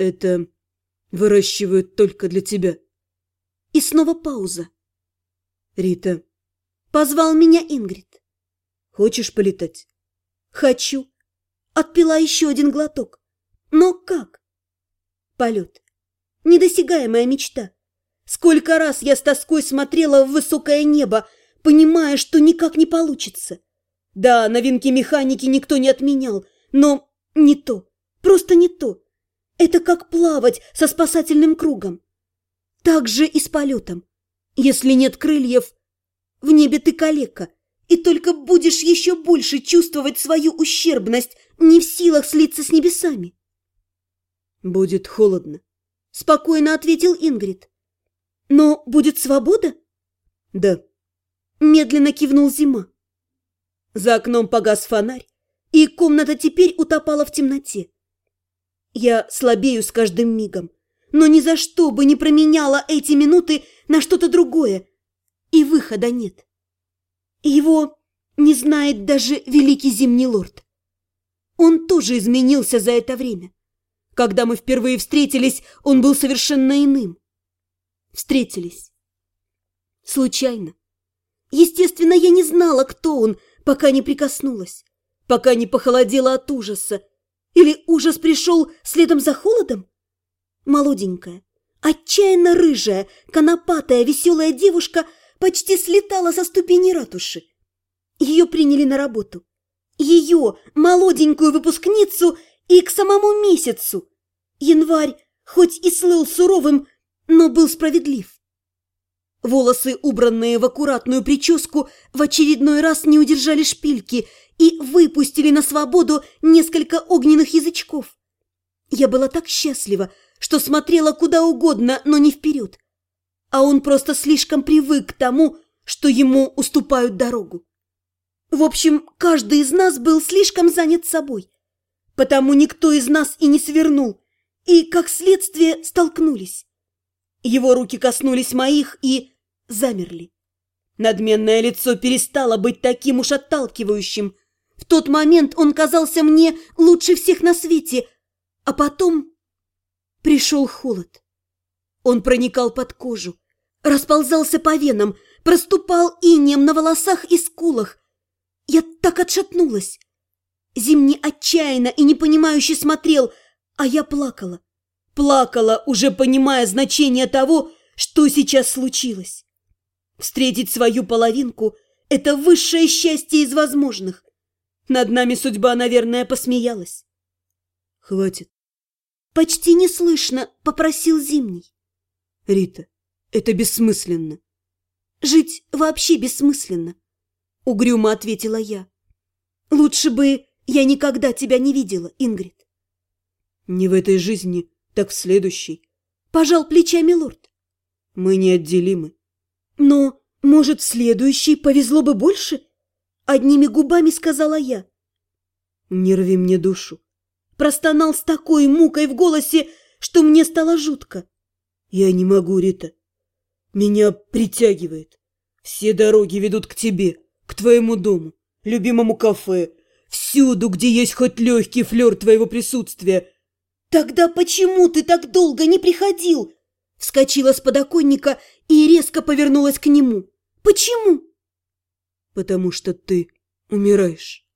Это выращивают только для тебя. И снова пауза. Рита, Позвал меня Ингрид. хочешь полетать? Хочу. Отпила еще один глоток. Но как? Полет. Недосягаемая мечта. Сколько раз я с тоской смотрела в высокое небо, понимая, что никак не получится. Да, новинки механики никто не отменял, но не то, просто не то. Это как плавать со спасательным кругом. Так же и с полетом. Если нет крыльев, в небе ты калека, и только будешь еще больше чувствовать свою ущербность, не в силах слиться с небесами. Будет холодно. Спокойно ответил Ингрид. Но будет свобода? Да. Медленно кивнул Зима. За окном погас фонарь, и комната теперь утопала в темноте. Я слабею с каждым мигом, но ни за что бы не променяла эти минуты на что-то другое, и выхода нет. Его не знает даже великий зимний лорд. Он тоже изменился за это время. Когда мы впервые встретились, он был совершенно иным. Встретились. Случайно. Естественно, я не знала, кто он, пока не прикоснулась, пока не похолодела от ужаса. Или ужас пришел следом за холодом? Молоденькая, отчаянно рыжая, конопатая, веселая девушка почти слетала со ступени ратуши. Ее приняли на работу. Ее, молоденькую выпускницу, и к самому месяцу. Январь, хоть и слыл суровым, но был справедлив. Волосы, убранные в аккуратную прическу, в очередной раз не удержали шпильки и выпустили на свободу несколько огненных язычков. Я была так счастлива, что смотрела куда угодно, но не вперед. А он просто слишком привык к тому, что ему уступают дорогу. В общем, каждый из нас был слишком занят собой. Потому никто из нас и не свернул, и, как следствие, столкнулись. Его руки коснулись моих и замерли. Надменное лицо перестало быть таким уж отталкивающим. В тот момент он казался мне лучше всех на свете, а потом пришел холод. Он проникал под кожу, расползался по венам, проступал инеем на волосах и скулах. Я так отшатнулась. Зимний отчаянно и непонимающе смотрел, а я плакала. Плакала, уже понимая значение того, что сейчас случилось. Встретить свою половинку – это высшее счастье из возможных. Над нами судьба, наверное, посмеялась. Хватит. Почти неслышно попросил Зимний. Рита, это бессмысленно. Жить вообще бессмысленно. Угрюмо ответила я. Лучше бы я никогда тебя не видела, Ингрид. Не в этой жизни, так в следующей. Пожал плечами лорд. Мы неотделимы. Но, может, в следующей повезло бы больше? Одними губами сказала я. Не рви мне душу. Простонал с такой мукой в голосе, что мне стало жутко. Я не могу, Рита. Меня притягивает. Все дороги ведут к тебе, к твоему дому, любимому кафе, всюду, где есть хоть легкий флер твоего присутствия. Тогда почему ты так долго не приходил? Вскочила с подоконника и резко повернулась к нему. Почему? Потому что ты умираешь.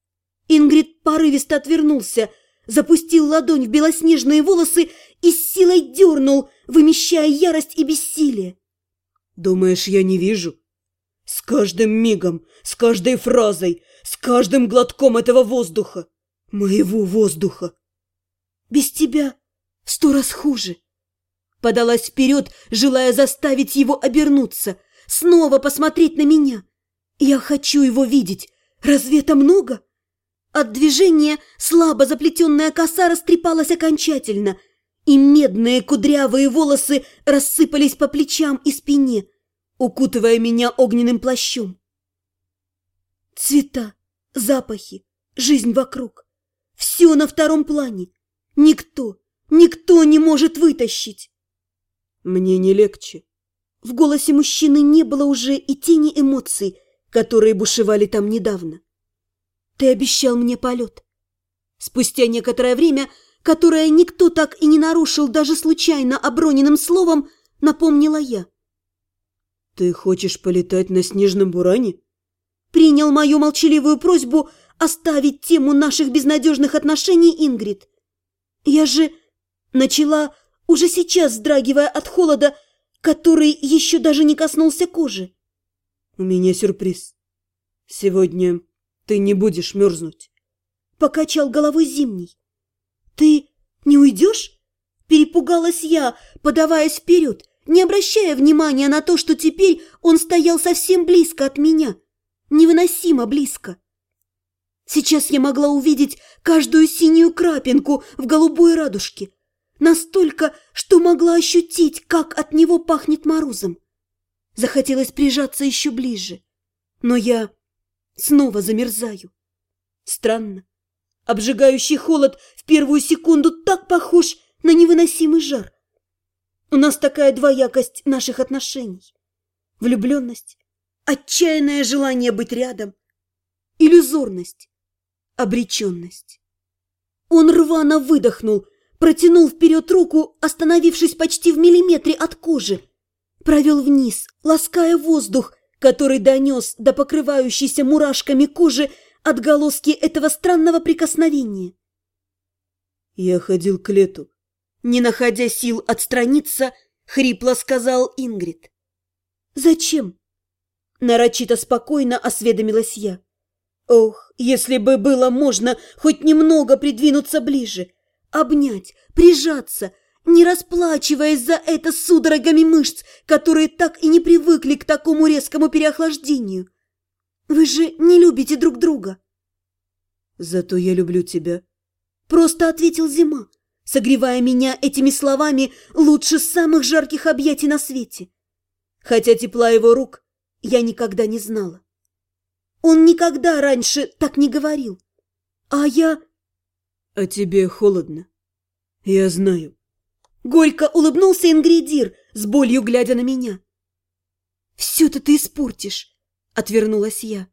Ингрид порывисто отвернулся, запустил ладонь в белоснежные волосы и с силой дернул, вымещая ярость и бессилие. Думаешь, я не вижу? С каждым мигом, с каждой фразой, с каждым глотком этого воздуха, моего воздуха. Без тебя в сто раз хуже. Подалась вперед, желая заставить его обернуться, снова посмотреть на меня. Я хочу его видеть. Разве это много? От движения слабо заплетенная коса растрепалась окончательно – и медные кудрявые волосы рассыпались по плечам и спине, укутывая меня огненным плащом. Цвета, запахи, жизнь вокруг. Все на втором плане. Никто, никто не может вытащить. Мне не легче. В голосе мужчины не было уже и тени эмоций, которые бушевали там недавно. Ты обещал мне полет. Спустя некоторое время которое никто так и не нарушил даже случайно оброненным словом, напомнила я. «Ты хочешь полетать на снежном буране?» Принял мою молчаливую просьбу оставить тему наших безнадежных отношений Ингрид. Я же начала, уже сейчас вздрагивая от холода, который еще даже не коснулся кожи. «У меня сюрприз. Сегодня ты не будешь мерзнуть». Покачал головой зимний. «Ты не уйдешь?» Перепугалась я, подаваясь вперед, не обращая внимания на то, что теперь он стоял совсем близко от меня. Невыносимо близко. Сейчас я могла увидеть каждую синюю крапинку в голубой радужке. Настолько, что могла ощутить, как от него пахнет морозом. Захотелось прижаться еще ближе. Но я снова замерзаю. Странно. Обжигающий холод в первую секунду так похож на невыносимый жар. У нас такая двоякость наших отношений. Влюбленность, отчаянное желание быть рядом, иллюзорность, обреченность. Он рвано выдохнул, протянул вперед руку, остановившись почти в миллиметре от кожи, провел вниз, лаская воздух, который донес до покрывающейся мурашками кожи отголоски этого странного прикосновения. «Я ходил к лету», — не находя сил отстраниться, хрипло сказал Ингрид. «Зачем?» — нарочито спокойно осведомилась я. «Ох, если бы было можно хоть немного придвинуться ближе, обнять, прижаться, не расплачиваясь за это судорогами мышц, которые так и не привыкли к такому резкому переохлаждению. Вы же не любите друг друга. Зато я люблю тебя. Просто ответил Зима, согревая меня этими словами лучше самых жарких объятий на свете. Хотя тепла его рук я никогда не знала. Он никогда раньше так не говорил. А я... А тебе холодно. Я знаю. Горько улыбнулся Ингридир, с болью глядя на меня. «Все-то ты испортишь!» — отвернулась я.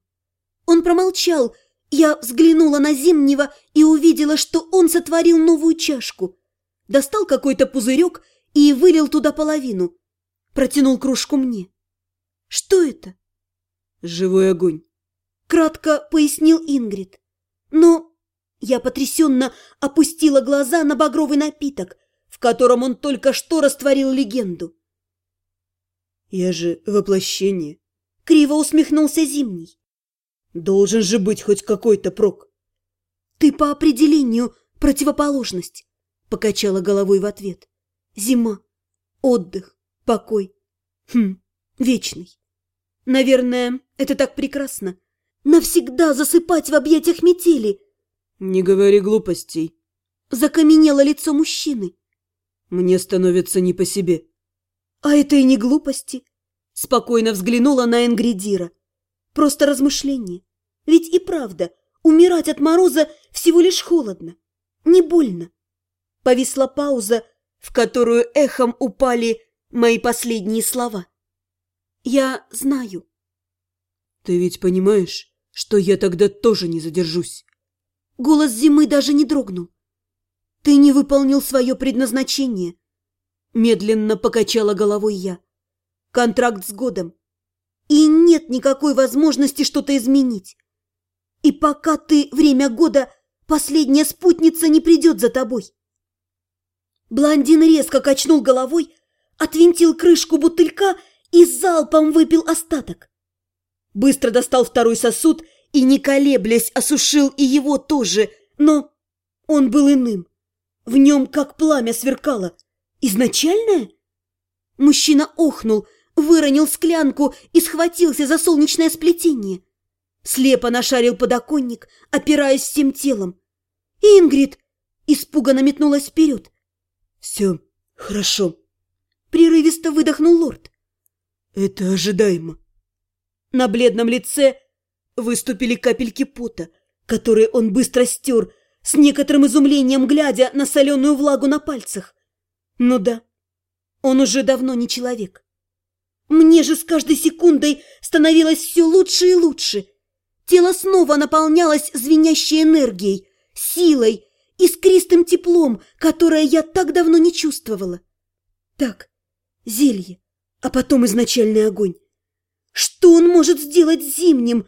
Он промолчал. Я взглянула на Зимнего и увидела, что он сотворил новую чашку. Достал какой-то пузырек и вылил туда половину. Протянул кружку мне. «Что это?» «Живой огонь», — кратко пояснил Ингрид. Но я потрясенно опустила глаза на багровый напиток, в котором он только что растворил легенду. «Я же воплощение», — криво усмехнулся Зимний. «Должен же быть хоть какой-то прок». «Ты по определению противоположность», — покачала головой в ответ. «Зима, отдых, покой. Хм, вечный. Наверное, это так прекрасно. Навсегда засыпать в объятиях метели». «Не говори глупостей», — закаменело лицо мужчины. «Мне становится не по себе». «А это и не глупости», Спокойно взглянула на Энгридира. Просто размышление. Ведь и правда, умирать от мороза всего лишь холодно. Не больно. Повисла пауза, в которую эхом упали мои последние слова. Я знаю. Ты ведь понимаешь, что я тогда тоже не задержусь? Голос зимы даже не дрогнул. Ты не выполнил свое предназначение. Медленно покачала головой я контракт с годом. И нет никакой возможности что-то изменить. И пока ты время года, последняя спутница не придет за тобой. Блондин резко качнул головой, отвинтил крышку бутылька и залпом выпил остаток. Быстро достал второй сосуд и, не колеблясь, осушил и его тоже, но он был иным. В нем как пламя сверкало. Изначальное? Мужчина охнул, выронил склянку и схватился за солнечное сплетение. Слепо нашарил подоконник, опираясь всем телом. «Ингрид!» испуганно метнулась вперед. «Все хорошо», — прерывисто выдохнул лорд. «Это ожидаемо». На бледном лице выступили капельки пота, которые он быстро стер, с некоторым изумлением глядя на соленую влагу на пальцах. Ну да, он уже давно не человек. Мне же с каждой секундой становилось все лучше и лучше. Тело снова наполнялось звенящей энергией, силой, искристым теплом, которое я так давно не чувствовала. Так, зелье, а потом изначальный огонь. Что он может сделать зимним?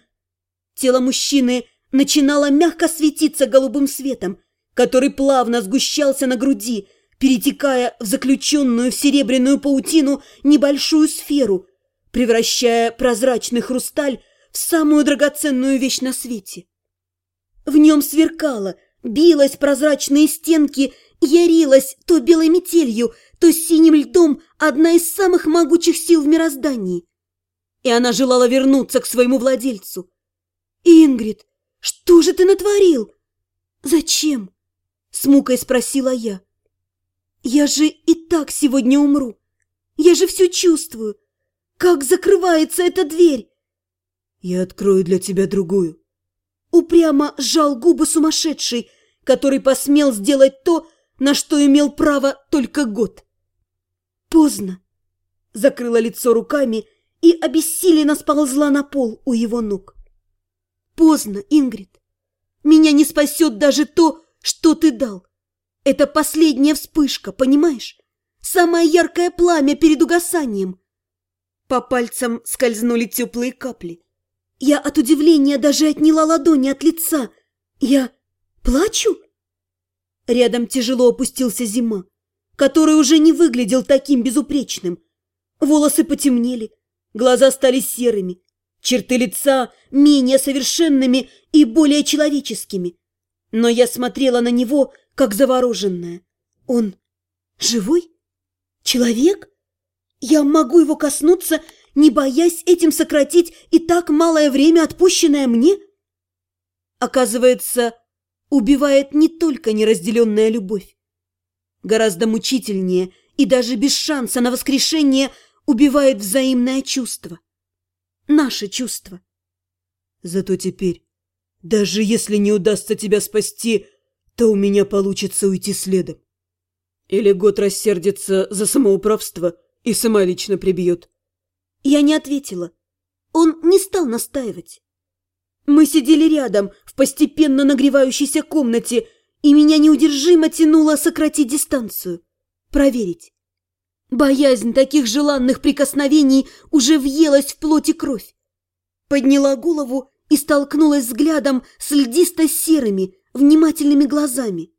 Тело мужчины начинало мягко светиться голубым светом, который плавно сгущался на груди, перетекая в заключенную в серебряную паутину небольшую сферу, превращая прозрачный хрусталь в самую драгоценную вещь на свете. В нем сверкало, билась прозрачные стенки, ярилась то белой метелью, то синим льдом одна из самых могучих сил в мироздании. И она желала вернуться к своему владельцу. «Ингрид, что же ты натворил?» «Зачем?» — с мукой спросила я. «Я же и так сегодня умру. Я же все чувствую. Как закрывается эта дверь?» «Я открою для тебя другую». Упрямо сжал губы сумасшедший, который посмел сделать то, на что имел право только год. Поздно. Закрыла лицо руками и обессиленно сползла на пол у его ног. Поздно, Ингрид. Меня не спасет даже то, что ты дал. Это последняя вспышка, понимаешь? Самое яркое пламя перед угасанием. По пальцам скользнули теплые капли. Я от удивления даже отняла ладони от лица. Я плачу? Рядом тяжело опустился зима, который уже не выглядел таким безупречным. Волосы потемнели, глаза стали серыми, черты лица менее совершенными и более человеческими. Но я смотрела на него, как завороженная. Он живой? Человек? Я могу его коснуться, не боясь этим сократить и так малое время, отпущенное мне? Оказывается, убивает не только неразделенная любовь. Гораздо мучительнее и даже без шанса на воскрешение убивает взаимное чувство. Наше чувство. Зато теперь, даже если не удастся тебя спасти, то у меня получится уйти следом. Или год рассердится за самоуправство и сама лично прибьет. Я не ответила. Он не стал настаивать. Мы сидели рядом в постепенно нагревающейся комнате, и меня неудержимо тянуло сократить дистанцию, проверить. Боязнь таких желанных прикосновений уже въелась в плоть и кровь. Подняла голову и столкнулась взглядом с льдисто-серыми, внимательными глазами.